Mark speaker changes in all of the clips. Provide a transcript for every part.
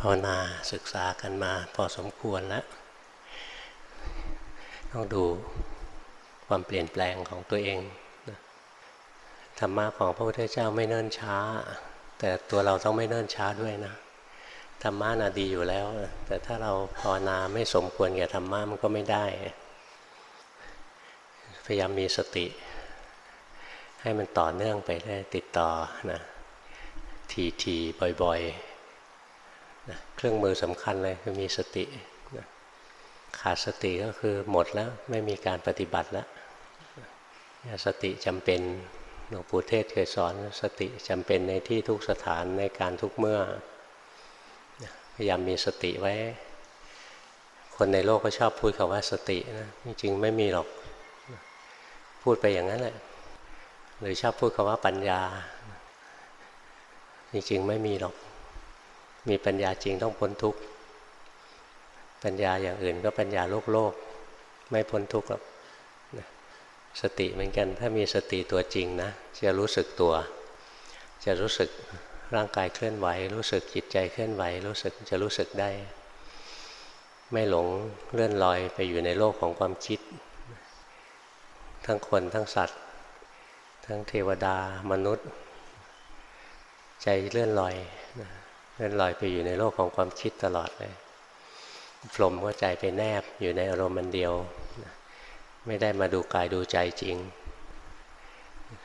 Speaker 1: ภาวนาศึกษากันมาพอสมควรแล้วต้องดูความเปลี่ยนแปลงของตัวเองธรรมะของพระพุทธเจ้าไม่เนิ่นช้า แต่ตัวเราต้องไม่เนิ่นช้าด้วยนะธรรมะน่ะดีอยู่แล้ว แต่ถ้าเราภาวนาไม่สมควรแก่ธรรมะมันก็ไม่ได้ พยายามมีสติ ให้มันต่อเนื่องไปได้ติดต่อนะทีทีบ่อย ๆ นะเครื่องมือสำคัญเลยคือมีสตินะขาดสติก็คือหมดแล้วไม่มีการปฏิบัติแล้วสติจำเป็นหลวงปู่เทศเคยสอน สติจำเป็นในที่ทุกสถานในการทุกเมื่อพยายามมีสติไว้ คนในโลกก็ชอบพูดคำว่าสตินะจริงๆไม่มีหรอกพูดไปอย่างนั้นแหละหรือชอบพูดคำว่าปัญญา จริงๆไม่มีหรอก มีปัญญาจริงต้องพ้นทุกข์ปัญญาอย่างอื่นก็ปัญญาโลกโลกไม่พ้นทุกข์หรอกสติเหมือนกัน ถ้ามีสติตัวจริงนะ จะรู้สึกตัว จะรู้สึกร่างกายเคลื่อนไหว รู้สึกจิตใจเคลื่อนไหว รู้สึกจะรู้สึกได้ ไม่หลงเลื่อนลอยไปอยู่ในโลกของความคิด ทั้งคนทั้งสัตว์ ทั้งเทวดามนุษย์ ใจเลื่อนลอย เลื่นลอยไปอยู่ในโลกของความคิดตลอดเลยพรมก็ใจไปแนบอยู่ในอารมณ์มันเดียว ไม่ได้มาดูกายดูใจจริง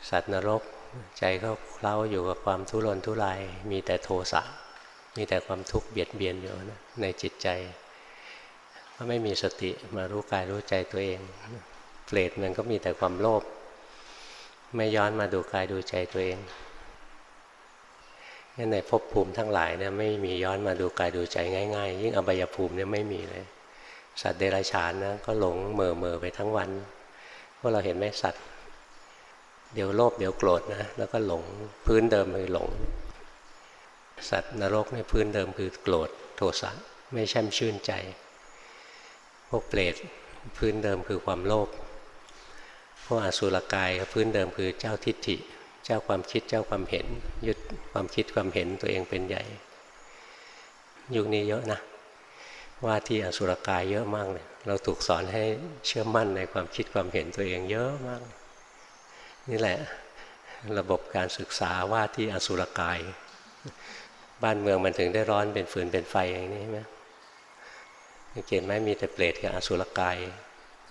Speaker 1: สัตว์นรกใจเขาเคล้าอยู่กับความทุรนทุราย มีแต่โทสะมีแต่ความทุกข์เบียดเบียนอยู่นะในจิตใจเพราะไม่มีสติมารู้กายรู้ใจตัวเองเปรตมันก็มีแต่ความโลภไม่ย้อนมาดูกายดูใจตัวเอง ในภพภูมิทั้งหลายเนี่ยไม่มีย้อนมาดูกายดูใจง่ายๆ ยิ่งอบายภูมิเนี่ยไม่มีเลย สัตว์เดรัจฉานนะก็หลงเมื่อเม่อไปทั้งวันพวกเราเห็นไหมสัตว์ เดี๋ยวโลภเดี๋ยวโกรธนะแล้วก็หลงพื้นเดิมคือหลง สัตว์นรกในพื้นเดิมคือโกรธโทสะไม่แช่มชื่นใจ พวกเปรตพื้นเดิมคือความโลภพวกอสุรกายพื้นเดิมคือเจ้าทิฏฐิ จ้าความคิดเจ้าความเห็น ยึดความคิดความเห็นตัวเองเป็นใหญ่ ยุคนี้เยอะนะ ว่าที่อสุรกายเยอะมากเลยเราถูกสอนให้เชื่อมั่นในความคิดความเห็นตัวเองเยอะมาก นี่แหละระบบการศึกษาว่าที่อสุรกาย บ้านเมืองมันถึงได้ร้อนเป็นฟืนเป็นไฟอย่างนี้ใช่ไหมเห็นไหมมีแต่เปรตกับอสุรกาย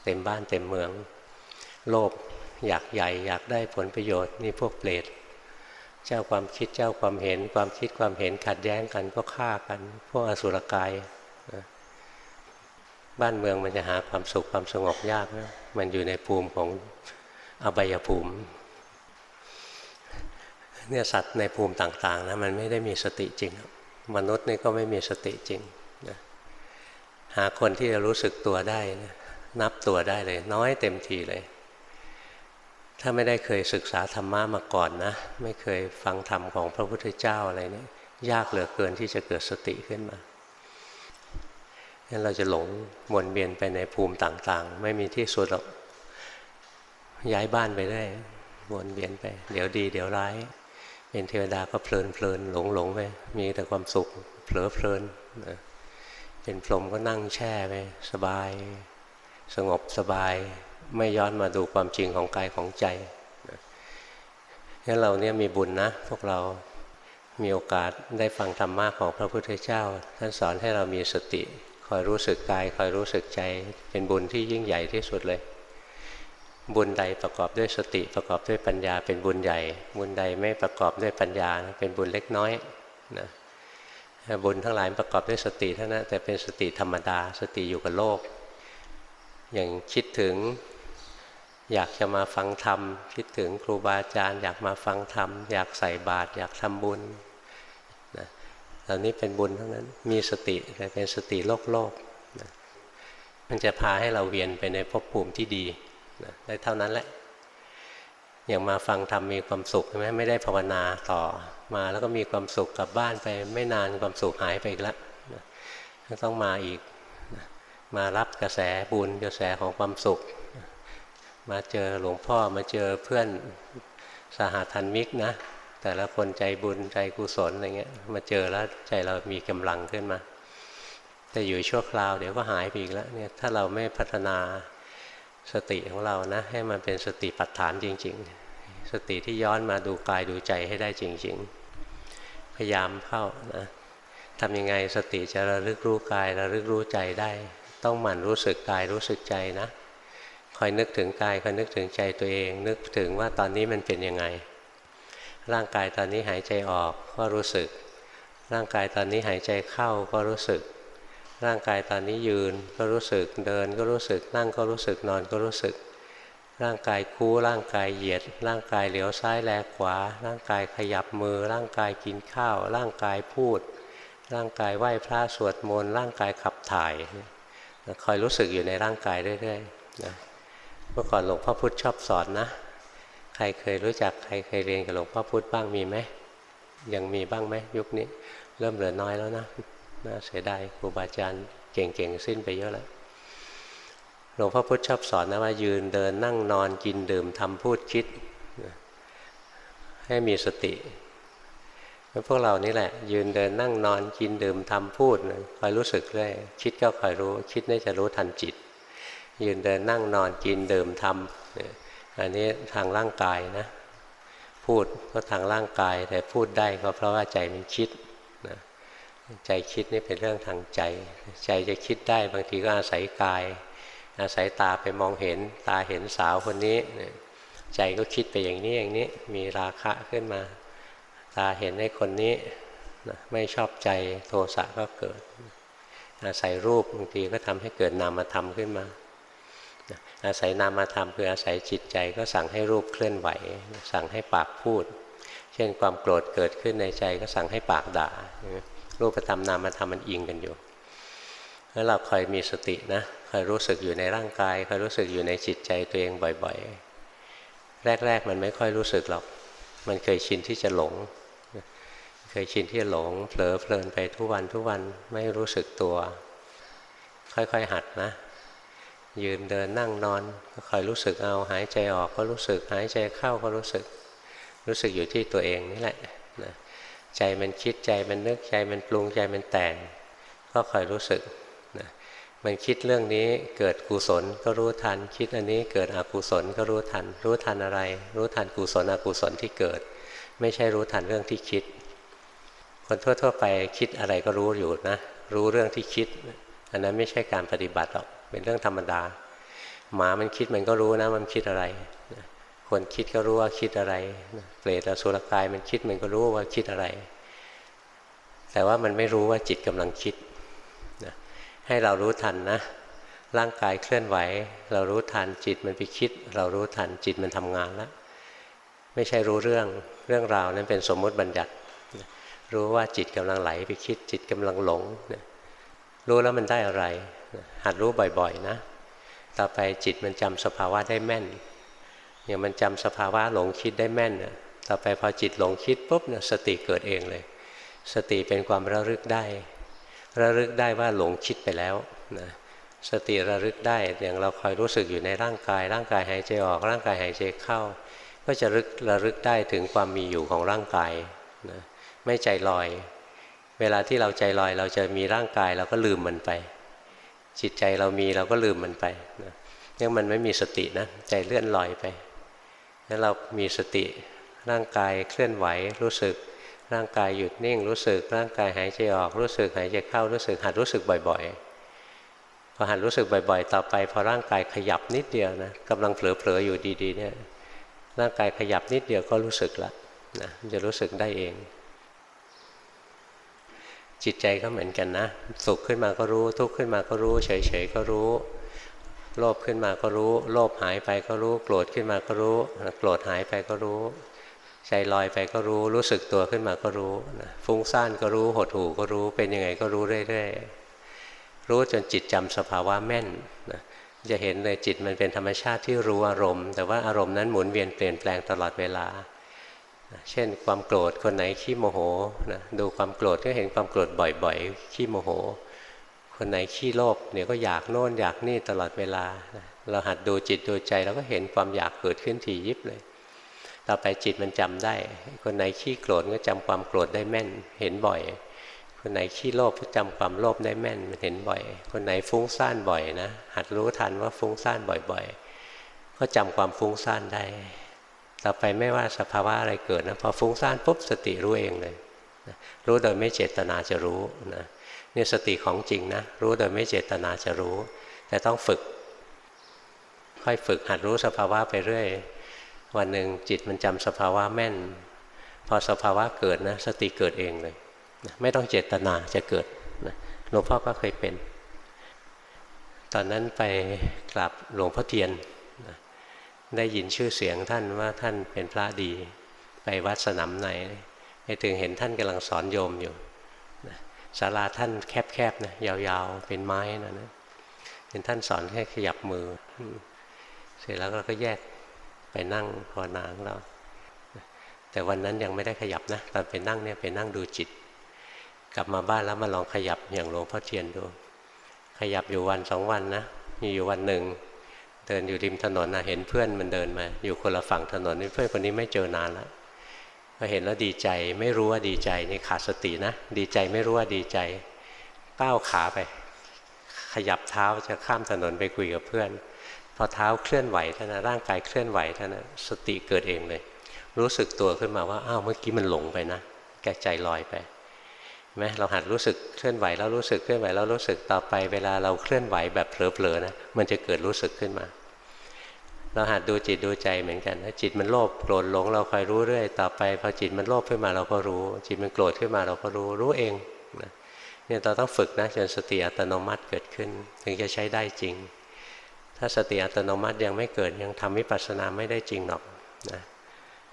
Speaker 1: เต็มบ้านเต็มเมือง โลภ อยากใหญ่ อยากได้ผลประโยชน์นี่พวกเปรตเจ้าความคิดเจ้าความเห็นความคิดความเห็นขัดแย้งกันก็ฆ่ากัน พวกอสุรกายบ้านเมืองมันจะหาความสุขความสงบยากนะมันอยู่ในภูมิของอบายภูมิเนี่ยสัตว์ในภูมิต่างๆนะมันไม่ได้มีสติจริง มนุษย์นี่ก็ไม่มีสติจริงนะหาคนที่จะรู้สึกตัวได้นะนับตัวได้เลย น้อยเต็มทีเลย ถ้าไม่ได้เคยศึกษาธรรมะมาก่อนนะ ไม่เคยฟังธรรมของพระพุทธเจ้าอะไรนี่ยากเหลือเกินที่จะเกิดสติขึ้นมางั้นเราจะหลงวนเวียนไปในภูมิต่างๆ ไม่มีที่สุดหรอกย้ายบ้านไปได้วนเวียนไป เดี๋ยวดี เดี๋ยวร้าย เป็นเทวดาก็เพลินเพลินหลงหลงไปมีแต่ความสุขเผลอเพลินเป็นพรหมก็นั่งแช่ไปสบาย สงบสบาย ไม่ย้อนมาดูความจริงของกายของใจงั้นเราเนี่ยมีบุญนะ พวกเรามีโอกาสได้ฟังธรรมะของพระพุทธเจ้า ท่านสอนให้เรามีสติ คอยรู้สึกกาย คอยรู้สึกใจ เป็นบุญที่ยิ่งใหญ่ที่สุดเลย บุญใดประกอบด้วยสติประกอบด้วยปัญญา เป็นบุญใหญ่ บุญใดไม่ประกอบด้วยปัญญาเป็นบุญเล็กน้อยนะบุญทั้งหลายประกอบด้วยสติเท่านั้นแต่เป็นสติธรรมดา สติอยู่กับโลก อย่างคิดถึง อยากจะมาฟังธรรม คิดถึงครูบาอาจารย์ อยากมาฟังธรรม อยากใส่บาตรอยากทำบุญนะเหล่านี้เป็นบุญทั้งนั้น มีสติแต่เป็นสติโลกโลกนะมันจะพาให้เราเวียนไปในภพภูมิที่ดีนะได้เท่านั้นแหละ อย่างมาฟังธรรมมีความสุขใช่ไหมไม่ได้ภาวนาต่อมาแล้วก็มีความสุขกลับบ้านไปไม่นานความสุขหายไปอีกแล้วนะต้องมาอีกนะมารับกระแสบุญกระแสของความสุข มาเจอหลวงพ่อมาเจอเพื่อนสหธรรมิกนะ แต่ละคนใจบุญใจกุศลอะไรเงี้ยมาเจอแล้วใจเรามีกำลังขึ้นมา แต่อยู่ชั่วคราวเดี๋ยวก็หายไปอีกแล้วเนี่ยถ้าเราไม่พัฒนาสติของเรานะ ให้มันเป็นสติปัฏฐานจริง ๆ สติที่ย้อนมาดูกายดูใจให้ได้จริง ๆ พยายามเข้านะทำยังไงสติจะระลึกรู้กายระลึกรู้ใจได้ ต้องหมั่นรู้สึกกายรู้สึกใจนะ คอยนึกถึงกายคอยนึกถึงใจตัวเอง นึกถึงว่าตอนนี้มันเป็นยังไง ร่างกายตอนนี้หายใจออกก็รู้สึก ร่างกายตอนนี้หายใจเข้าก็รู้สึก ร่างกายตอนนี้ยืนก็รู้สึกเดินก็รู้สึกนั่งก็รู้สึกนอนก็รู้สึก ร่างกายคู่ร่างกายเหยียด ร่างกายเหลียวซ้ายแลขวา ร่างกายขยับมือ ร่างกายกินข้าว ร่างกายพูด ร่างกายไหว้พระสวดมนต์ร่างกายขับถ่ายคอยรู้สึกอยู่ในร่างกายเรื่อยๆนะ เมื่อก่อนหลวงพ่อพุธชอบสอนนะ ใครเคยรู้จักใครเคยเรียนกับหลวงพ่อพุธบ้างมีไหมยังมีบ้างไหมยุคนี้ เริ่มเหลือน้อยแล้วนะน่าเสียดายครูบาอาจารย์เก่งๆสิ้นไปเยอะแล้วหลวงพ่อพุธชอบสอนนะว่ายืนเดินนั่งนอนกินดื่มทำพูดคิด ให้มีสติพวกเรานี่แหละ ยืนเดินนั่งนอนกินดื่มทำพูดคอยรู้สึกเรื่อยคิดก็คอยรู้ คิดนี่จะรู้ทันจิต ยืนเดินนั่งนอนกินดื่มทำอันนี้ทางร่างกายนะ พูดก็ทางร่างกายแต่พูดได้ก็เพราะว่าใจมันคิดนะใจคิดนี่เป็นเรื่องทางใจ ใจจะคิดได้บางทีก็อาศัยกาย อาศัยตาไปมองเห็นตาเห็นสาวคนนี้ใจก็คิดไปอย่างนี้อย่างนี้มีราคะขึ้นมา ตาเห็นให้คนนี้นะไม่ชอบใจโทสะก็เกิดอาศัยรูปบางทีก็ทำให้เกิดนามธรรมขึ้นมา อาศัยนามธรรมคืออาศัยจิตใจก็สั่งให้รูปเคลื่อนไหว สั่งให้ปากพูด เช่นความโกรธเกิดขึ้นในใจก็สั่งให้ปากด่า รูปธรรมนามธรรมมันอิงกันอยู่แล้วเราคอยมีสตินะคอยรู้สึกอยู่ในร่างกายคอยรู้สึกอยู่ในจิตใจตัวเองบ่อย ๆ แรก ๆ มันไม่ค่อยรู้สึกหรอก มันเคยชินที่จะหลง เคยชินที่หลง เผลอเพลินไปทุกวันทุกวันไม่รู้สึกตัว ค่อยๆหัดนะ ยืนเดินนั่งนอน ก็คอยรู้สึกเอาหายใจออกก็รู้สึกหายใจเข้าก็รู้สึก รู้สึกอยู่ที่ตัวเองนี่แหละนะใจมันคิดใจมันนึกใจมันปรุงใจมันแต่ง ก็คอยรู้สึกนะมันคิดเรื่องนี้เกิดกุศลก็รู้ทัน คิดอันนี้เกิดอกุศลก็รู้ทัน รู้ทันอะไร รู้ทันกุศลอกุศลที่เกิด ไม่ใช่รู้ทันเรื่องที่คิด คนทั่วๆไปคิดอะไรก็รู้อยู่นะ รู้เรื่องที่คิด อันนั้นไม่ใช่การปฏิบัติหรอก เป็นเรื่องธรรมดา หมามันคิดมันก็รู้นะมันคิดอะไรคนคิดก็รู้ว่าคิดอะไรเปรตและสุรกายมันคิดมันก็รู้ว่าคิดอะไร แต่ว่ามันไม่รู้ว่าจิตกำลังคิดนะให้เรารู้ทันนะร่างกายเคลื่อนไหว เรารู้ทันจิตมันไปคิด เรารู้ทันจิตมันทำงานแล้วไม่ใช่รู้เรื่องเรื่องราวนั้นเป็นสมมุติบัญญัติ รู้ว่าจิตกำลังไหลไปคิดจิตกำลังหลงรู้แล้วมันได้อะไร หัดรู้บ่อยๆนะ ต่อไปจิตมันจำสภาวะได้แม่น อย่างมันจำสภาวะหลงคิดได้แม่นต่อไปพอจิตหลงคิดปุ๊บเนี่ยสติเกิดเองเลย สติเป็นความระลึกได้ ระลึกได้ว่าหลงคิดไปแล้วนะสติระลึกได้อย่างเราคอยรู้สึกอยู่ในร่างกาย ร่างกายหายใจออกร่างกายหายใจเข้า ก็จะรึกระลึกได้ถึงความมีอยู่ของร่างกายนะไม่ใจลอย เวลาที่เราใจลอยเราจะมีร่างกายเราก็ลืมมันไป จิตใจเรามีเราก็ลืมมันไปนะเนี่ยมันไม่มีสตินะใจเลื่อนลอยไปแล้วเรามีสติร่างกายเคลื่อนไหวรู้สึก ร่างกายหยุดนิ่ง รู้สึก ร่างกายหายใจออกรู้สึกหายใจเข้ารู้สึกหัดรู้สึกบ่อย ๆ พอหัดรู้สึกบ่อย ๆ ต่อไป พอร่างกายขยับนิดเดียวนะกำลังเผลอๆอยู่ดีๆเนี่ยร่างกายขยับนิดเดียวก็รู้สึกละนะจะรู้สึกได้เอง จิตใจก็เหมือนกันนะ สุขขึ้นมาก็รู้ ทุกข์ขึ้นมาก็รู้ เฉยๆก็รู้ โลภขึ้นมาก็รู้ โลภหายไปก็รู้ โกรธขึ้นมาก็รู้ โกรธหายไปก็รู้ ใจลอยไปก็รู้ รู้สึกตัวขึ้นมาก็รู้ฟุ้งซ่านก็รู้ หดหู่ก็รู้ เป็นยังไงก็รู้เรื่อยๆ รู้จนจิตจำสภาวะแม่นนะจะเห็นเลยจิตมันเป็นธรรมชาติที่รู้อารมณ์ แต่ว่าอารมณ์นั้นหมุนเวียนเปลี่ยนแปลงตลอดเวลา เช่นความโกรธคนไหนขี้โมโหนะดูความโกรธก็เห็นความโกรธบ่อยๆ ขี้โมโห คนไหนขี้โลภเนี่ยก็อยากโน่นอยากนี่ตลอดเวลา เราหัดดูจิตดูใจเราก็เห็นความอยากเกิดขึ้นทียิบเลย ต่อไปจิตมันจำได้ คนไหนขี้โกรธก็จำความโกรธได้แม่น เห็นบ่อย คนไหนขี้โลภก็จำความโลภได้แม่นมันเห็นบ่อย คนไหนฟุ้งซ่านบ่อยนะหัดรู้ทันว่าฟุ้งซ่านบ่อย ๆ ก็จำความฟุ้งซ่านได้ ต่อไปไม่ว่าสภาวะอะไรเกิดนะพอฟุ้งซ่านปุ๊บสติรู้เองเลยรู้โดยไม่เจตนาจะรู้นะนี่สติของจริงนะรู้โดยไม่เจตนาจะรู้ แต่ต้องฝึก ค่อยฝึกหัดรู้สภาวะไปเรื่อยวันหนึ่งจิตมันจำสภาวะแม่น พอสภาวะเกิดนะสติเกิดเองเลยไม่ต้องเจตนาจะเกิดหลวงพ่อก็เคยเป็น ตอนนั้นไปกราบหลวงพ่อเทียน ได้ยินชื่อเสียงท่านว่าท่านเป็นพระดี ไปวัดสนามในไปถึงเห็นท่านกำลังสอนโยมอยู่ศาลาท่านแคบๆนะยาวๆเป็นไม้นะนะเห็นท่านสอนแค่ขยับมือ เสร็จแล้วเราก็แยกไปนั่งภาวนาของเรา แต่วันนั้นยังไม่ได้ขยับนะตอนไปนั่งเนี่ยไปนั่งดูจิต กลับมาบ้านแล้วมาลองขยับอย่างหลวงพ่อเทียนดู ขยับอยู่วันสองวันนะมีอยู่วันหนึ่ง เดินอยู่ริมถนนนะเห็นเพื่อนมันเดินมา อยู่คนละฝั่งถนนนี่เพื่อนคนนี้ไม่เจอนานแล้วพอเห็นแล้วดีใจไม่รู้ว่าดีใจนี่ขาดสตินะ ดีใจไม่รู้ว่าดีใจก้าวขาไป ขยับเท้าจะข้ามถนนไปคุยกับเพื่อน พอเท้าเคลื่อนไหวท่านะร่างกายเคลื่อนไหวท่านะสติเกิดเองเลย รู้สึกตัวขึ้นมาว่าอ้าวเมื่อกี้มันหลงไปนะ แกใจลอยไปไหมเราหัดรู้สึกเคลื่อนไหวแล้วรู้สึกเคลื่อนไหวแล้วรู้สึกต่อไปเวลาเราเคลื่อนไหวแบบเผลอๆนะมันจะเกิดรู้สึกขึ้นมา เราหัดดูจิตดูใจเหมือนกันถ้าจิตมันโลภโกรธหลงเราคอยรู้เรื่อยต่อไปพอจิตมันโลภขึ้นมาเราก็รู้ จิตมันโกรธขึ้นมาเราก็รู้รู้เองเนี่ยเราต้องฝึกนะจนสติอัตโนมัติเกิดขึ้น ถึงจะใช้ได้จริง ถ้าสติอัตโนมัติยังไม่เกิดยังทำวิปัสสนาไม่ได้จริงหรอกนะ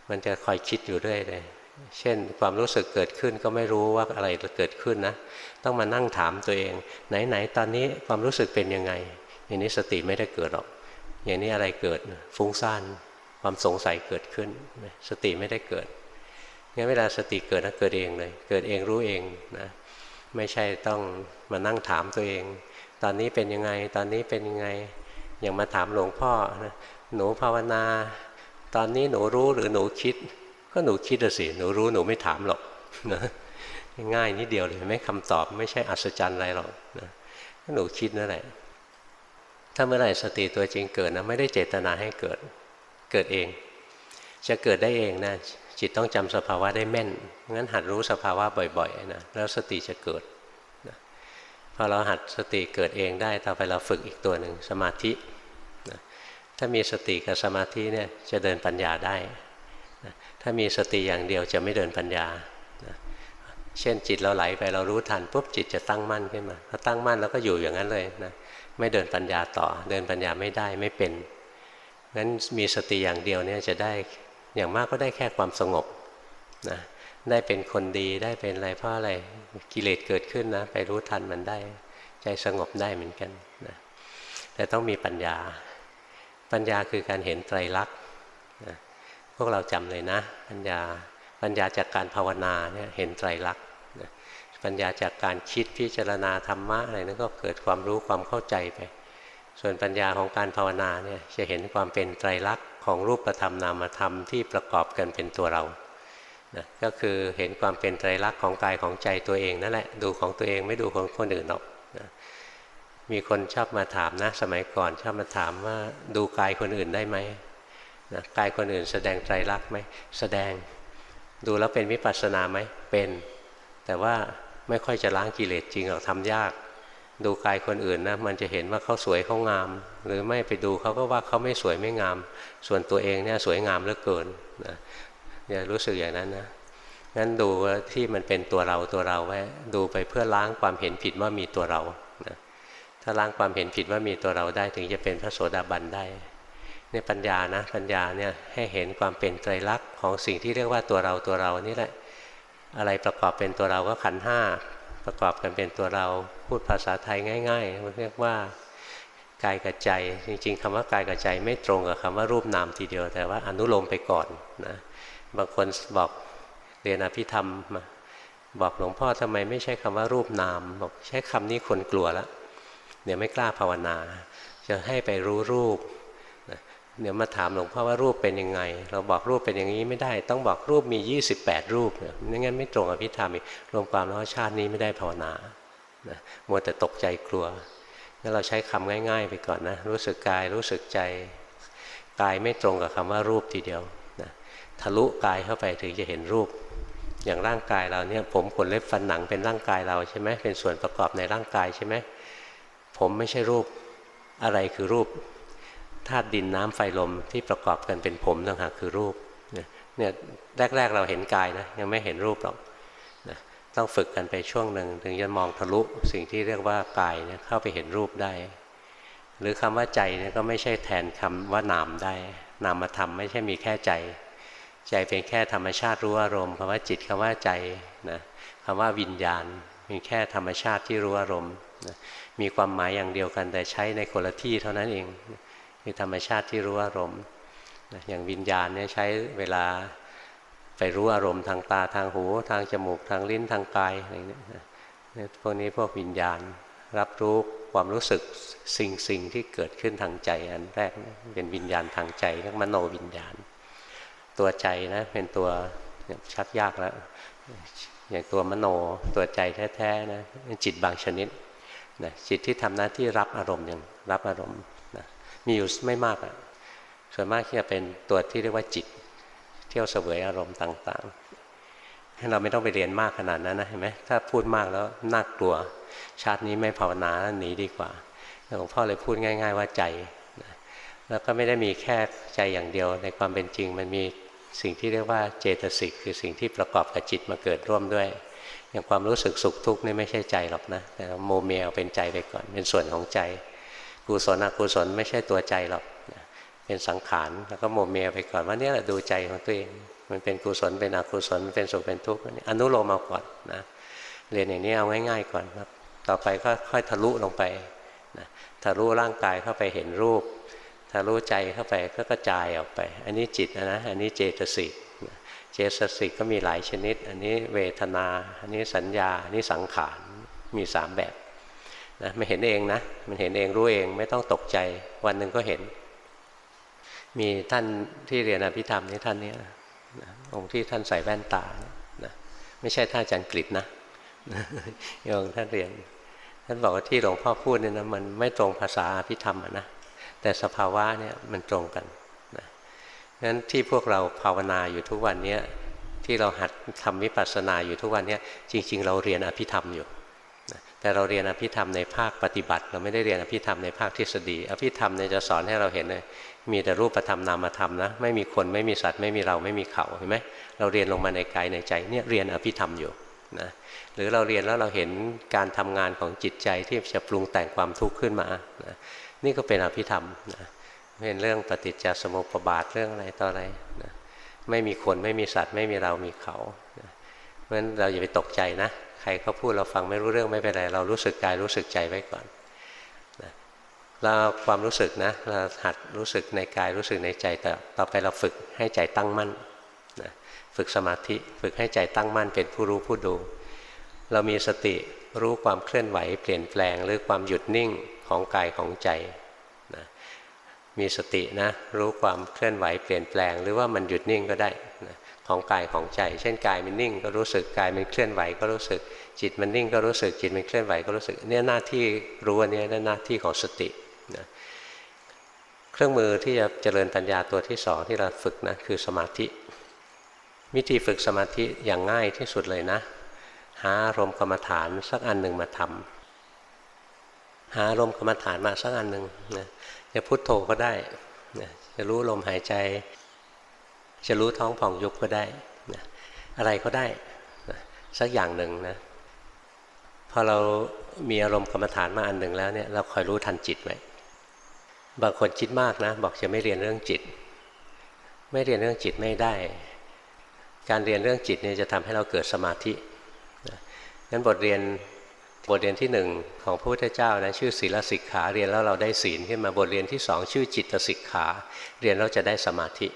Speaker 1: มันจะคอยคิดอยู่เรื่อยเลยเช่นความรู้สึกเกิดขึ้นก็ไม่รู้ว่าอะไรเกิดขึ้นนะ ต้องมานั่งถามตัวเอง ไหนๆตอนนี้ความรู้สึกเป็นยังไงอย่างนี้สติไม่ได้เกิดหรอก อย่างนี้อะไรเกิดฟุ้งซ่านความสงสัยเกิดขึ้น สติไม่ได้เกิดงั้นเวลาสติเกิดนะเกิดเองเลย เกิดเองรู้เองนะไม่ใช่ต้องมานั่งถามตัวเอง ตอนนี้เป็นยังไงตอนนี้เป็นยังไงอย่างมาถามหลวงพ่อนะหนูภาวนา ตอนนี้หนูรู้หรือหนูคิด ก็หนูคิดสิหนูรู้หนูไม่ถามหรอกนะง่ายนิดเดียวเลยไม่คำตอบไม่ใช่อัศจรรย์อะไรหรอกนะหนูคิดนั่นแหละ ถ้าเมื่อไหร่สติตัวจริงเกิดนะไม่ได้เจตนาให้เกิดเกิดเอง จะเกิดได้เองนะจิตต้องจำสภาวะได้แม่นงั้นหัดรู้สภาวะบ่อยๆนะแล้วสติจะเกิดพอเราหัดสติเกิดเองได้ต่อไปเราฝึกอีกตัวหนึ่งสมาธินะถ้ามีสติกับสมาธิเนี่ยจะเดินปัญญาได้นะถ้ามีสติอย่างเดียวจะไม่เดินปัญญานะเช่นจิตเราไหลไปเรารู้ทันปุ๊บจิตจะตั้งมั่นขึ้นมาพอตั้งมั่นแล้วก็อยู่อย่างนั้นเลยนะ ไม่เดินปัญญาต่อ เดินปัญญาไม่ได้ไม่เป็นงั้นมีสติอย่างเดียวเนี่ยจะได้อย่างมากก็ได้แค่ความสงบนะได้เป็นคนดีได้เป็นอะไรเพราะอะไรกิเลสเกิดขึ้นนะไปรู้ทันมันได้ ใจสงบได้เหมือนกันนะแต่ต้องมีปัญญา ปัญญาคือการเห็นไตรลักษณ์นะพวกเราจำเลยนะ ปัญญาปัญญาจากการภาวนาเนี่ยเห็นไตรลักษณ์ ปัญญาจากการคิดพิจารณาธรรมะอะไรนั่นก็เกิดความรู้ความเข้าใจไป ส่วนปัญญาของการภาวนาเนี่ยจะเห็นความเป็นไตรลักษณ์ของรูปธรรมนามธรรมที่ประกอบกันเป็นตัวเรานะก็คือเห็นความเป็นไตรลักษณ์ของกายของใจตัวเองนั่นแหละดูของตัวเองไม่ดูของคนอื่นหรอกนะมีคนชอบมาถามนะ สมัยก่อนชอบมาถามว่าดูกายคนอื่นได้ไหมนะกายคนอื่นแสดงไตรลักษณ์ไหมแสดง ดูแล้วเป็นวิปัสสนาไหมเป็น แต่ว่า ไม่ค่อยจะล้างกิเลสจริงหรอกทำยาก ดูกายคนอื่นนะมันจะเห็นว่าเขาสวยเขางาม หรือไม่ไปดูเขาก็ว่าเขาไม่สวยไม่งาม ส่วนตัวเองเนี่ยสวยงามเหลือเกินนะอย่ารู้สึกอย่างนั้นนะงั้นดูที่มันเป็นตัวเราตัวเราไว้ดูไปเพื่อล้างความเห็นผิดว่ามีตัวเรานะถ้าล้างความเห็นผิดว่ามีตัวเราได้ถึงจะเป็นพระโสดาบันได้เนี่ยปัญญานะปัญญาเนี่ยให้เห็นความเป็นไตรลักษณ์ของสิ่งที่เรียกว่าตัวเราตัวเรานี่แหละ อะไรประกอบเป็นตัวเราก็ขันห้าประกอบกันเป็นตัวเราพูดภาษาไทยง่ายๆมันเรียกว่ากายกับใจ จริง ๆคำว่ากายกับใจไม่ตรงกับคำว่ารูปนามทีเดียว แต่ว่าอนุโลมไปก่อนนะบางคนบอกเรียนอภิธรรมมาบอกหลวงพ่อทำไมไม่ใช้คำว่ารูปนามบอกใช้คำนี้คนกลัวแล้วเดี๋ยวไม่กล้าภาวนา จะให้ไปรู้รูป เดี๋ยวมาถามหลวงพ่อว่ารูปเป็นยังไง เราบอกรูปเป็นอย่างนี้ไม่ได้ ต้องบอกรูปมี 28 รูปเนี่ยไม่งั้นไม่ตรงอภิธรรมอีกรวมความแล้วชาตินี้ไม่ได้ภาวนานะมัวแต่ตกใจกลัวงั้นเราใช้คำง่าย ๆ ไปก่อนนะ รู้สึกกายรู้สึกใจกายไม่ตรงกับคำว่ารูปทีเดียวนะทะลุกายเข้าไปถึงจะเห็นรูป อย่างร่างกายเราเนี่ยผมขนเล็บฟันหนังเป็นร่างกายเราใช่ไหมเป็นส่วนประกอบในร่างกายใช่ไหมผมไม่ใช่รูปอะไรคือรูป ธาตุดินน้ำไฟลมที่ประกอบกันเป็นผมต่างหากคือรูปเนี่ยแรก ๆ เราเห็นกายนะยังไม่เห็นรูปหรอกนะต้องฝึกกันไปช่วงหนึ่งถึงจะมองทะลุสิ่งที่เรียกว่ากายเนี่ยเข้าไปเห็นรูปได้ หรือคำว่าใจเนี่ยก็ไม่ใช่แทนคำว่านามได้ นามธรรมไม่ใช่มีแค่ใจ ใจเป็นแค่ธรรมชาติรู้อารมณ์คำว่าจิตคำว่าใจนะคำว่าวิญญาณมีแค่ธรรมชาติที่รู้อารมณ์นะมีความหมายอย่างเดียวกันแต่ใช้ในคนละที่เท่านั้นเอง คือธรรมชาติที่รู้อารมณ์อย่างวิญญาณเนี่ยใช้เวลาไปรู้อารมณ์ทางตาทางหู ทางจมูกทางลิ้นทางกายอะไรเงี้ยพวกนี้พวกวิญญาณรับรู้ความรู้สึกสิ่งสิ่งที่เกิดขึ้นทางใจอันแรกเป็นวิญญาณทางใจเรียกมโนวิญญาณ ตัวใจนะเป็นตัวชักยากแล้วอย่างตัวมโนตัวใจแท้ๆนะจิตบางชนิดนะจิตที่ทำหน้าที่รับอารมณ์อย่างรับอารมณ์ มีอยู่ไม่มากอะ่ะส่วนมากที่จะเป็นตัวที่เรียกว่าจิต เที่ยวเสวยอารมณ์ต่างๆให้เราไม่ต้องไปเรียนมากขนาดนั้นนะเห็นไหมถ้าพูดมากแล้วน่ากลัว ชาตินี้ไม่ภาวนาหนีดีกว่าหลวงพ่อเลยพูดง่าย ๆ ว่าใจนะแล้วก็ไม่ได้มีแค่ใจอย่างเดียว ในความเป็นจริงมันมีสิ่งที่เรียกว่าเจตสิกคือสิ่งที่ประกอบกับจิตมาเกิดร่วมด้วย อย่างความรู้สึกสุขทุกข์นี่ไม่ใช่ใจหรอกนะแต่โมเมเป็นใจไปก่อนเป็นส่วนของใจ กุศลอกุศลไม่ใช่ตัวใจหรอกเป็นสังขารแล้วก็โมเมไปก่อนว่านี่แหละดูใจของตัวเองมันเป็นกุศลเป็นอกุศลเป็นสุขเป็นทุกข์อนุโลมเอาก่อนนะเรียนอย่างนี้เอาง่ายๆก่อนครับ ต่อไปก็ค่อยทะลุลงไปนะทะลุร่างกายเข้าไปเห็นรูป ทะลุใจเข้าไปก็กระจายออกไป อันนี้จิตนะอันนี้เจตสิกเจตสิกก็มีหลายชนิด อันนี้เวทนา อันนี้สัญญา อันนี้สังขารมีสามแบบ นะไม่เห็นเองนะ มันเห็นเองรู้เองไม่ต้องตกใจ วันหนึ่งก็เห็น มีท่านที่เรียนอภิธรรมนี่ท่านนี้นะองค์ที่ท่านใส่แว่นตานะไม่ใช่ท่านอาจารย์กฤษนะโยงท่านเรียน ท่านบอกว่าที่หลวงพ่อพูดเนี่ยนะมันไม่ตรงภาษาอภิธรรมนะแต่สภาวะเนี่ยมันตรงกันนั้นที่พวกเราภาวนาอยู่ทุกวันนี้ที่เราหัดทำวิปัสสนาอยู่ทุกวันนี้จริง ๆ เราเรียนอภิธรรมอยู่ แต่เราเรียนอภิธรรมในภาคปฏิบัติ เราไม่ได้เรียนอภิธรรมในภาคทฤษฎี อภิธรรมเนี่ยจะสอนให้เราเห็นเลยมีแต่รูปธรรมนามธรรมนะไม่มีคนไม่มีสัตว์ไม่มีเราไม่มีเขาเห็นไหมเราเรียนลงมาในกายในใจเนี่ยเรียนอภิธรรมอยู่นะหรือเราเรียนแล้วเราเห็นการทำงานของจิตใจที่จะปรุงแต่งความทุกข์ขึ้นมานะนี่ก็เป็นอภิธรรมนะเป็นเรื่องปฏิจจสมุปบาทเรื่องอะไรต่ออะไรนะไม่มีคนไม่มีสัตว์ ไม่มีเรามีเขานะเพราะฉะนั้นเราอย่าไปตกใจนะ รเขาพูดเราฟังไม่รู้เรื่องไม่เป็นไร เรารู้สึกกายรู้สึกใจไว้ก่อนนะเราความรู้สึกนะเราหัดรู้สึกในกายรู้สึกในใจแต่ต่อไปเราฝึกให้ใจตั้งมั่นนะฝึกสมาธิฝึกให้ใจตั้งมั่นเป็นผู้รู้ผู้ดู เรามีสติรู้ความเคลื่อนไหว เปลี่ยนแปลงหรือความหยุดนิ่งของกายของใจมีสตินะรู้ความเคลื่อนไหวเปลี่ยนแปลง หรือว่ามันหยุดนิ่งก็ได้นะ ของกายของใจ เช่นกายมันนิ่งก็รู้สึกกายมันเคลื่อนไหวก็รู้สึก จิตมันนิ่งก็รู้สึกจิตมันเคลื่อนไหวก็รู้สึกเนี่ยหน้าที่รู้อันนี้หน้าที่ของสตินะเครื่องมือที่จะเจริญปัญญาตัวที่สองที่เราฝึกนะคือสมาธิ วิธีฝึกสมาธิอย่างง่ายที่สุดเลยนะ หาอารมณ์กรรมฐานสักอันหนึ่งมาทำหาอารมณ์กรรมฐานมาสักอันหนึ่งนะจะพุโทโธก็ได้นะจะรู้ลมหายใจ จะรู้ท้องผ่องยุบก็ได้นะอะไรก็ได้นะสักอย่างหนึ่งนะพอเรามีอารมณ์กรรมฐานมาอันหนึ่งแล้วเนี่ยเราคอยรู้ทันจิตไว้บางคนคิดมากนะ บอกจะไม่เรียนเรื่องจิต ไม่เรียนเรื่องจิตไม่ได้ การเรียนเรื่องจิตเนี่ยจะทำให้เราเกิดสมาธิงั้นบทเรียนบทเรียนที่หนึ่งของพระพุทธเจ้านะชื่อศีลสิกขาเรียนแล้วเราได้ศีลขึ้นมาบทเรียนที่สองชื่อจิตสิกขา เรียนแล้วจะได้สมาธิ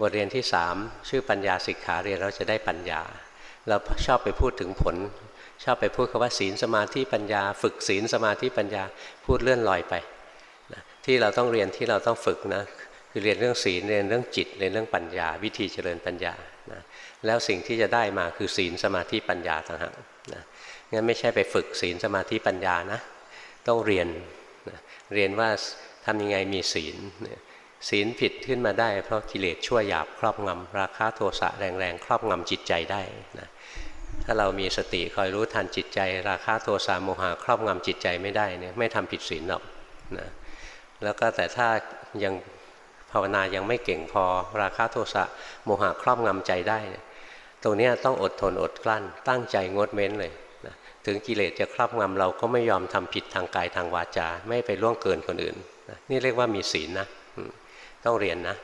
Speaker 1: บทเรียนที่สามชื่อปัญญาสิกขาเรียนแล้วจะได้ปัญญา เราชอบไปพูดถึงผล ชอบไปพูดคำว่าศีลสมาธิปัญญา ฝึกศีลสมาธิปัญญาพูดเลื่อนลอยไปนะที่เราต้องเรียนที่เราต้องฝึกนะคือเรียนเรื่องศีลเรียนเรื่องจิตเรียนเรื่องปัญญา วิธีเจริญปัญญานะแล้วสิ่งที่จะได้มาคือศีลสมาธิปัญญาต่างหากนะงั้นไม่ใช่ไปฝึกศีลสมาธิปัญญานะ ต้องเรียนนะเรียนว่าทำยังไงมีศีล ศีลผิดขึ้นมาได้ เพราะกิเลสชั่วหยาบครอบงำราคะโทสะแรงๆครอบงำจิตใจได้นะถ้าเรามีสติคอยรู้ทันจิตใจ ราคะโทสะโมหะครอบงำจิตใจไม่ได้เนี่ยไม่ทำผิดศีลหรอกนะแล้วก็แต่ถ้ายังภาวนายังไม่เก่งพอ ราคะโทสะโมหะครอบงำใจได้ตรงนี้ต้องอดทนอดกลั้น ตั้งใจงดเว้นเลยนะถึงกิเลสจะครอบงำเราก็ไม่ยอมทำผิดทางกายทางวาจา ไม่ไปล่วงเกินคนอื่นนะนี่เรียกว่ามีศีลนะ ต้องเรียนนะ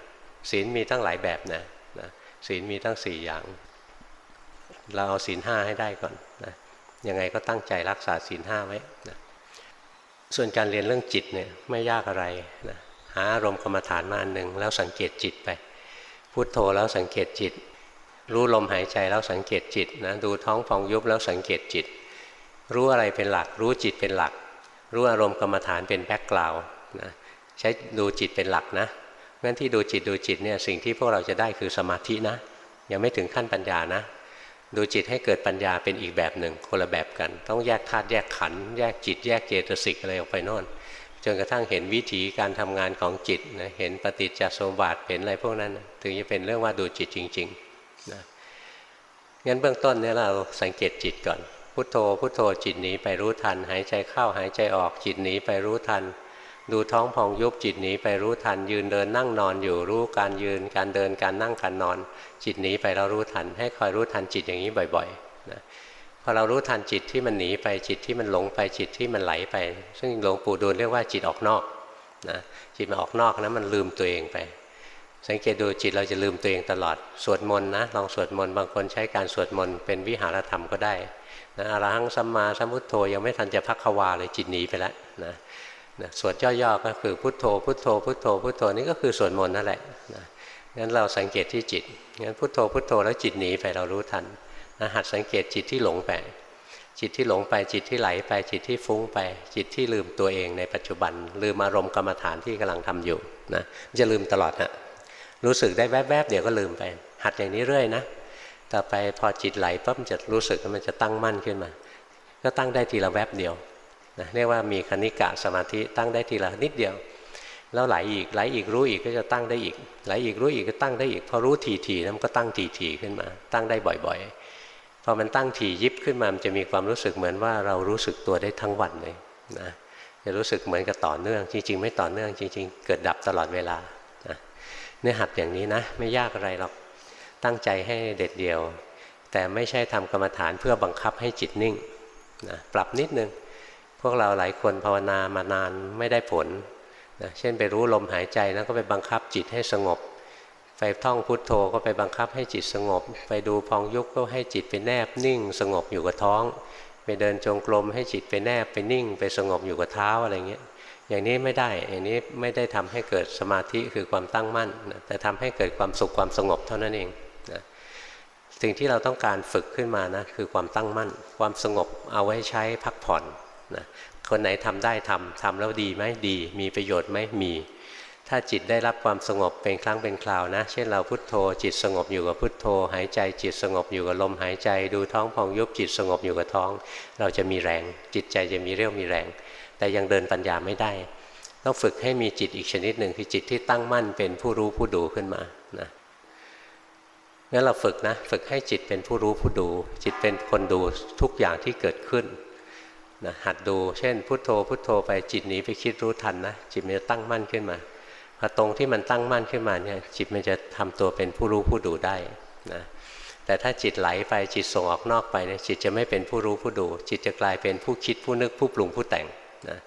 Speaker 1: ศีลมีตั้งหลายแบบนะนะศีลมีตั้งสี่อย่าง เราเอาศีลห้าให้ได้ก่อนนะยังไงก็ตั้งใจรักษาศีลห้าไว้นะส่วนการเรียนเรื่องจิตเนี่ยไม่ยากอะไรนะหาอารมณ์กรรมฐานมาอันหนึ่งแล้วสังเกตจิตไป พุโทโธแล้วสังเกตจิต รู้ลมหายใจแล้วสังเกตจิตนะดูท้องฟองยุบแล้วสังเกตจิต รู้อะไรเป็นหลัก รู้จิตเป็นหลัก รู้อารมณ์กรรมฐานเป็นแบ็กกราวนะใช้ดูจิตเป็นหลักนะ งั้นที่ดูจิตดูจิตเนี่ยสิ่งที่พวกเราจะได้คือสมาธินะ ยังไม่ถึงขั้นปัญญานะ ดูจิตให้เกิดปัญญาเป็นอีกแบบหนึ่งคนละแบบกัน ต้องแยกธาตุแยกขันธ์แยกจิตแยกเจตสิกอะไรออกไปโน่นจนกระทั่งเห็นวิถีการทำงานของจิตนะเห็นปฏิจจสมบัติเห็นอะไรพวกนั้นถึงจะเป็นเรื่องว่าดูจิตจริงๆนะงั้นเบื้องต้นเนี่ยเราสังเกตจิตก่อน พุทโธพุทโธจิตหนีไปรู้ทัน หายใจเข้าหายใจออกจิตหนีไปรู้ทัน ดูท้องพองยุบจิตหนีไปรู้ทัน ยืนเดินนั่งนอนอยู่รู้การยืนการเดินการนั่งการนอน จิตหนีไปเรารู้ทัน ให้คอยรู้ทันจิตอย่างนี้บ่อยๆนะพอเรารู้ทันจิตที่มันหนีไปจิตที่มันหลงไปจิตที่มันไหลไป ซึ่งหลวงปู่ดูลเรียกว่าจิตออกนอกนะจิตมันออกนอกนะมันลืมตัวเองไป สังเกตดูจิตเราจะลืมตัวเองตลอดสวดมนต์นะลองสวดมนต์บางคนใช้การสวดมนต์เป็นวิหารธรรมก็ได้นะอรหังสัมมาสัมพุทโธยังไม่ทันจะพักวาเลยจิตหนีไปแล้วนะ นะสวดย่อๆก็คือพุทโธพุทโธพุทโธพุทโธนี่ก็คือสวดมนต์นั่นแหละนะงั้นเราสังเกตที่จิตงั้นพุทโธพุทโธแล้วจิตหนีไปเรารู้ทันหัดสังเกตจิตที่หลงไปจิตที่หลงไปจิตที่ไหลไปจิตที่ฟุ้งไป จิตที่ลืมตัวเองในปัจจุบัน ลืมอารมณ์กรรมฐานที่กำลังทำอยู่นะจะลืมตลอดฮะรู้สึกได้แวบๆเดี๋ยวก็ลืมไป หัดอย่างนี้เรื่อยนะต่อไปพอจิตไหลปั๊บจะรู้สึกมันจะตั้งมั่นขึ้นมา ก็ตั้งได้ทีละแวบเดียว นะเรียกว่ามีคณิกะสมาธิตั้งได้ทีละนิดเดียว แล้วไหลอีกไหลอีกรู้อีกก็จะตั้งได้อีกไหลอีกรู้อีกก็ตั้งได้อีกพอรู้ทีๆนั้นก็ตั้งทีๆขึ้นมา ตั้งได้บ่อยๆพอมันตั้งถี่ยิบขึ้นมามันจะมีความรู้สึกเหมือนว่าเรารู้สึกตัวได้ทั้งวันเลยนะจะรู้สึกเหมือนกับต่อเนื่อง จริง ๆ ไม่ต่อเนื่องจริง ๆ เกิดดับตลอดเวลาเนี่ยหัดอย่างนี้นะไม่ยากอะไรหรอกตั้งใจให้เด็ดเดียว แต่ไม่ใช่ทำกรรมฐานเพื่อบังคับให้จิตนิ่งนะปรับนิดนึง พวกเราหลายคนภาวนามานานไม่ได้ผลนะเช่นไปรู้ลมหายใจแล้วก็ไปบังคับจิตให้สงบ ไปท่องพุทโธก็ไปบังคับให้จิตสงบ ไปดูพองยุบก็ให้จิตไปแนบนิ่ง สงบอยู่กับท้อง ไปเดินจงกรมให้จิตไปแนบไปนิ่ง ไปสงบอยู่กับเท้าอะไรเงี้ยอย่างนี้ไม่ได้ อย่างนี้ไม่ได้ทำให้เกิดสมาธิคือความตั้งมั่นนะแต่ทำให้เกิดความสุขความสงบเท่านั้นเองนะสิ่งที่เราต้องการฝึกขึ้นมานะคือความตั้งมั่น ความสงบเอาไว้ใช้พักผ่อน นะคนไหนทำได้ทำทำแล้วดีไหมดี มีประโยชน์ไหมมี ถ้าจิตได้รับความสงบเป็นครั้งเป็นคราวนะ เช่นเราพุทโธ จิตสงบอยู่กับพุทโธ หายใจจิตสงบอยู่กับลมหายใจ ดูท้องพองยุบจิตสงบอยู่กับท้อง เราจะมีแรง จิตใจจะมีเรี่ยวมีแรง แต่ยังเดินปัญญาไม่ได้ต้องฝึกให้มีจิตอีกชนิดหนึ่งคือจิตที่ตั้งมั่นเป็นผู้รู้ผู้ดูขึ้นมานะงั้นเราฝึกนะ ฝึกให้จิตเป็นผู้รู้ผู้ดู จิตเป็นคนดูทุกอย่างที่เกิดขึ้น นะหัดดูเช่นพุทโธพุทโธไปจิตหนีไปคิดรู้ทันนะจิตมันจะตั้งมั่นขึ้นมาพอตรงที่มันตั้งมั่นขึ้นมาเนี่ยจิตมันจะทำตัวเป็นผู้รู้ผู้ดูได้นะแต่ถ้าจิตไหลไปจิตส่งออกนอกไปเนี่ยจิตจะไม่เป็นผู้รู้ผู้ดู จิตจะกลายเป็นผู้คิดผู้นึกผู้ปรุงผู้แต่งนะ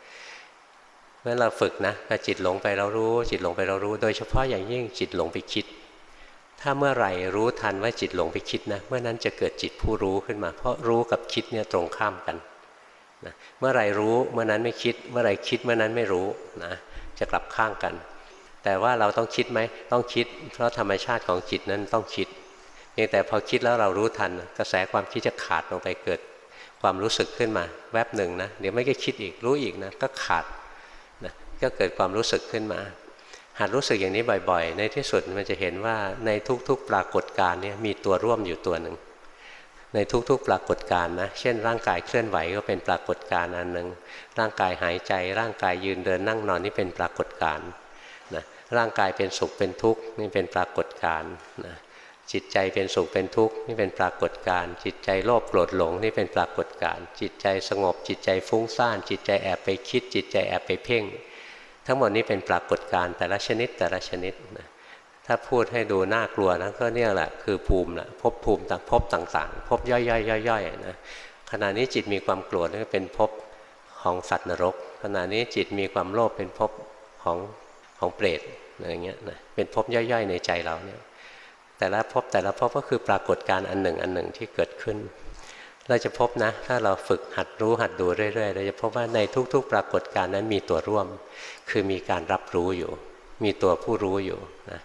Speaker 1: เมื่อเราฝึกนะพอจิตหลงไปเรารู้ จิตหลงไปเรารู้ โดยเฉพาะอย่างยิ่งจิตหลงไปคิด ถ้าเมื่อไหร่รู้ทันว่าจิตหลงไปคิดนะเมื่อนั้นจะเกิดจิตผู้รู้ขึ้นมา เพราะรู้กับคิดเนี่ยตรงข้ามกัน นะเมื่อไรรู้เมื่อนั้นไม่คิด เมื่อไรคิดเมื่อนั้นไม่รู้นะจะกลับข้างกัน แต่ว่าเราต้องคิดไหมต้องคิด เพราะธรรมชาติของจิตนั้นต้องคิดเพียงแต่พอคิดแล้วเรารู้ทัน กระแสความคิดจะขาดลงไปเกิด ความรู้สึกขึ้นมา แวบหนึ่งนะเดี๋ยวไม่ก็คิดอีกรู้อีกนะก็ขาดนะก็เกิดความรู้สึกขึ้นมาหัดรู้สึกอย่างนี้บ่อยๆ ในที่สุดมันจะเห็นว่าในทุกๆปรากฏการณ์เนี่ยมีตัวร่วมอยู่ตัวหนึ่ง ในทุกๆปรากฏการณ์นะ เช่น ร่างกายเคลื่อนไหวก็เป็นปรากฏการณ์อันหนึ่ง ร่างกายหายใจ ร่างกายยืนเดินนั่งนอนนี่เป็นปรากฏการณ์นะ ร่างกายเป็นสุขเป็นทุกข์นี่เป็นปรากฏการณ์นะจิตใจเป็นสุขเป็นทุกข์นี่เป็นปรากฏการณ์จิตใจโลภโกรธหลงนี่เป็นปรากฏการณ์จิตใจสงบ จิตใจฟุ้งซ่าน จิตใจแอบไปคิด จิตใจแอบไปเพ่ง ทั้งหมดนี้เป็นปรากฏการณ์แต่ละชนิดแต่ละชนิดนะ ถ้าพูดให้ดูน่ากลัวนะก็เนี่ยแหละคือภูมิแหละพบภูมิต่างพบต่างๆ พบย่อยๆๆๆนะขณะนี้จิตมีความโกรธนี่เป็นพบของสัตว์นรก ขณะนี้จิตมีความโลภเป็นพบของของเปรตอะไรเงี้ยนะเป็นพบย่อยๆในใจเราเนี่ยแต่ละพบแต่ละพบก็คือปรากฏการณ์อันหนึ่งอันหนึ่งที่เกิดขึ้น เราจะพบนะ ถ้าเราฝึกหัดรู้หัดดูเรื่อยๆ เราจะพบว่าในทุกๆ ปรากฏการณ์นั้นมีตัวร่วม คือมีการรับรู้อยู่ มีตัวผู้รู้อยู่นะ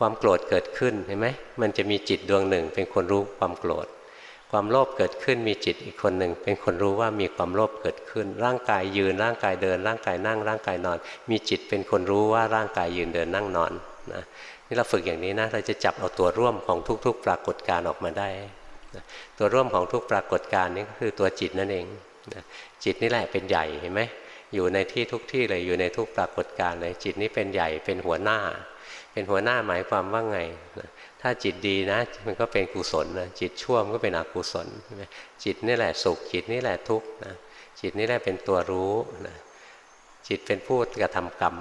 Speaker 1: ความโกรธเกิดขึ้นเห็นไหมมันจะมีจิตดวงหนึ่ง เป็นคนรู้ความโกรธ ความโลภเกิดขึ้นมีจิตอีกคนหนึ่ง เป็นคนรู้ว่ามีความโลภเกิดขึ้น ร่างกายยืนร่างกายเดิน ร่างกายนั่ง ร่างกายนอน มีจิตเป็นคนรู้ว่าร่างกายยืนเดินนั่งนอนนะนี่เราฝึกอย่างนี้นะเราจะจับเอาตัวร่วมของทุก ๆ ปรากฏการออกมาได้นะตัวร่วมของทุกปรากฏการนี้ก็คือตัวจิตนั่นเองนะจิตนี่แหละเป็นใหญ่เห็นไหมอยู่ในที่ทุกที่เลยอยู่ในทุกปรากฏการเลยจิตนี้เป็นใหญ่เป็นหัวหน้า เป็นหัวหน้าหมายความว่าไงถ้าจิตดีนะ มันก็เป็นกุศลนะจิตชั่วมันก็เป็นอกุศลจิตนี่แหละสุข จิตนี่แหละทุกข์นะจิตนี่แหละเป็นตัวรู้นะจิตเป็นผู้กระทำกรรม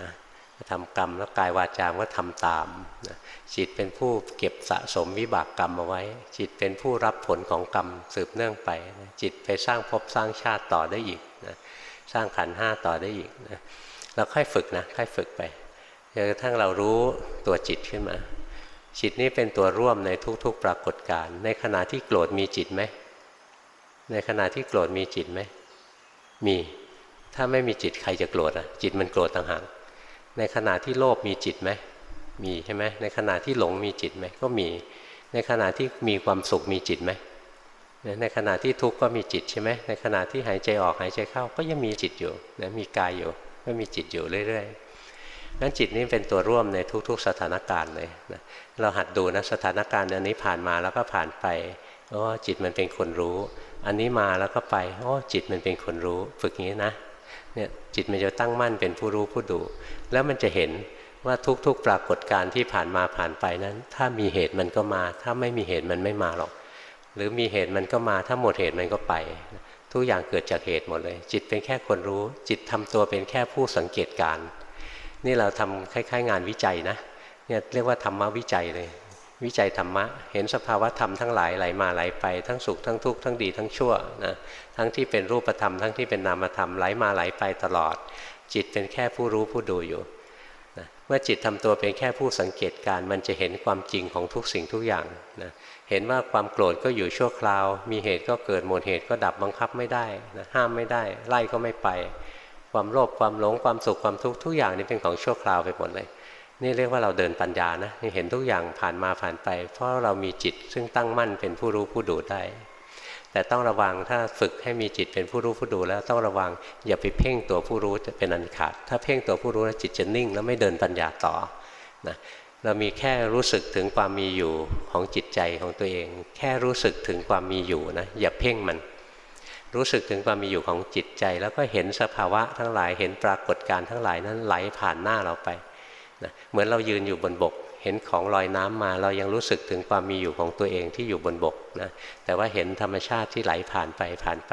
Speaker 1: นะกระทำกรรมแล้วกายวาจาก็ทำตามนะจิตเป็นผู้เก็บสะสมวิบากกรรมเอาไว้ จิตเป็นผู้รับผลของกรรมสืบเนื่องไปนะจิตไปสร้างภพสร้างชาติต่อได้อีกนะสร้างขันห้าต่อได้อีกนะเราค่อยฝึกนะค่อยฝึกไป จนกระทั่งเรารู้ตัวจิตขึ้นมา จิตนี้เป็นตัวร่วมในทุกๆ ปรากฏการณ์ในขณะที่โกรธมีจิตไหมในขณะที่โกรธมีจิตไหมมีถ้าไม่มีจิตใครจะโกรธอะ จิตมันโกรธต่างหากในขณะที่โลภมีจิตไหมมีใช่ไหมในขณะที่หลงมีจิตไหมก็มี ในขณะที่มีความสุขมีจิตไหมในขณะที่ทุกข์ก็มีจิตใช่ไหมในขณะที่หายใจออกหายใจเข้าก็ยังมีจิตอยู่นะมีกายอยู่ก็มีจิตอยู่เรื่อย ๆ นั้นจิตนี้เป็นตัวร่วมในทุก ๆ สถานการณ์เลยนะเราหัดดูนะสถานการณ์อันนี้ผ่านมาแล้วก็ผ่านไปอ๋อจิตมันเป็นคนรู้ อันนี้มาแล้วก็ไปอ๋อจิตมันเป็นคนรู้ ฝึกอย่างนี้นะเนี่ยจิตมันจะตั้งมั่นเป็นผู้รู้ผู้ดู แล้วมันจะเห็นว่าทุกๆ ปรากฏการณ์ที่ผ่านมาผ่านไปนั้น ถ้ามีเหตุมันก็มา ถ้าไม่มีเหตุมันไม่มาหรอก หรือมีเหตุมันก็มา ถ้าหมดเหตุมันก็ไป ทุกอย่างเกิดจากเหตุหมดเลย จิตเป็นแค่คนรู้ จิตทำตัวเป็นแค่ผู้สังเกตการ นี่เราทำคล้ายๆ งานวิจัยนะเนี่ยเรียกว่าธรรมวิจัยเลย วิจัยธรรมะ เห็นสภาวะธรรมทั้งหลายไหลมาไหลไปทั้งสุขทั้งทุกข์ทั้งดีทั้งชั่วนะทั้งที่เป็นรูปธรรมทั้งที่เป็นนามธรรมไหลมาไหลไปตลอด จิตเป็นแค่ผู้รู้ผู้ดูอยู่นะเมื่อจิตทำตัวเป็นแค่ผู้สังเกตการมันจะเห็นความจริงของทุกสิ่งทุกอย่างนะเห็นว่าความโกรธก็อยู่ชั่วคราว มีเหตุก็เกิดหมดเหตุก็ดับบังคับไม่ได้นะห้ามไม่ได้ ไล่ก็ไม่ไป ความโลภความหลงความสุขความทุกข์ทุกอย่างนี่เป็นของชั่วคราวไปหมดเลย นี่เรียกว่าเราเดินปัญญานะเห็นทุกอย่างผ่านมาผ่านไป เพราะเรามีจิตซึ่งตั้งมั่นเป็นผู้รู้ผู้ดูได้ แต่ต้องระวังถ้าฝึกให้มีจิตเป็นผู้รู้ผู้ดูแล้วต้องระวังอย่าไปเพ่งตัวผู้รู้จะเป็นอันขาด ถ้าเพ่งตัวผู้รู้แล้วจิตจะนิ่ง แล้วไม่เดินปัญญาต่อนะเรามีแค่รู้สึกถึงความมีอยู่ของจิตใจของตัวเอง แค่รู้สึกถึงความมีอยู่นะอย่าเพ่งมัน รู้สึกถึงความมีอยู่ของจิตใจ แล้วก็เห็นสภาวะทั้งหลายเห็นปรากฏการทั้งหลายนั้นไหลผ่านหน้าเราไปนะเหมือนเรายืนอยู่บนบก เห็นของลอยน้ำมา เรายังรู้สึกถึงความมีอยู่ของตัวเองที่อยู่บนบกนะแต่ว่าเห็นธรรมชาติที่ไหลผ่านไปผ่านไป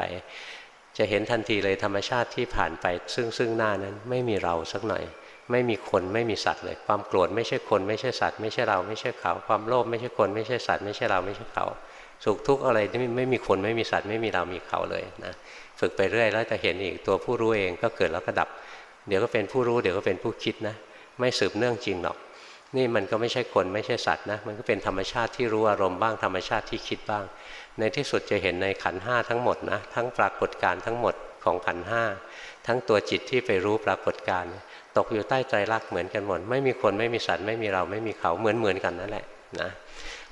Speaker 1: จะเห็นทันทีเลยธรรมชาติที่ผ่านไป ซึ่งซึ่งหน้านั้นไม่มีเราสักหน่อยไม่มีคนไม่มีสัตว์เลย ความโกรธไม่ใช่คนไม่ใช่สัตว์ไม่ใช่เราไม่ใช่เขา ความโลภไม่ใช่คนไม่ใช่สัตว์ไม่ใช่เราไม่ใช่เขา สุขทุกข์อะไรที่ไม่มีคนไม่มีสัตว์ไม่มีเรามีเขาเลยนะฝึกไปเรื่อยแล้วจะเห็นอีกตัวผู้รู้เองก็เกิดแล้วก็ดับ เดี๋ยวก็เป็นผู้รู้เดี๋ยวก็เป็นผู้คิดนะไม่สืบเนื่องจริงหรอก นี่มันก็ไม่ใช่คนไม่ใช่สัตว์นะมันก็เป็นธรรมชาติที่รู้อารมณ์บ้างธรรมชาติที่คิดบ้าง ในที่สุดจะเห็นในขันห้าทั้งหมดนะทั้งปรากฏการทั้งหมดของขันห้าทั้งตัวจิตที่ไปรู้ปรากฏการตกอยู่ใต้ใจรักเหมือนกันหมดไม่มีคนไม่มีสัตว์ไม่มีเราไม่มีเขาเหมือนเหมือนกันนั่นแหละนะ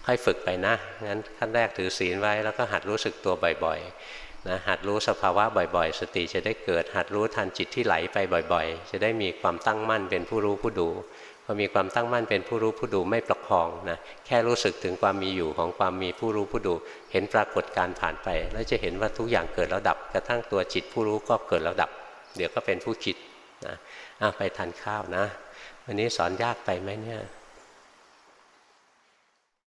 Speaker 1: ค่อยฝึกไปนะงั้นขั้นแรกถือศีลไว้แล้วก็หัดรู้สึกตัวบ่อยๆนะหัดรู้สภาวะบ่อยๆ สติจะได้เกิด หัดรู้ทันจิตที่ไหลไปบ่อยๆ จะได้มีความตั้งมั่นเป็นผู้รู้ผู้ดูพอมีความตั้งมั่นเป็นผู้รู้ผู้ดูไม่ประคองนะแค่รู้สึกถึงความมีอยู่ของความมีผู้รู้ผู้ดู เห็นปรากฏการผ่านไป แล้วจะเห็นว่าทุกอย่างเกิดแล้วดับ กระทั่งตัวจิตผู้รู้ก็เกิดแล้วดับ เดี๋ยวก็เป็นผู้คิดนะไปทานข้าวนะ วันนี้สอนยากไปไหมเนี่ย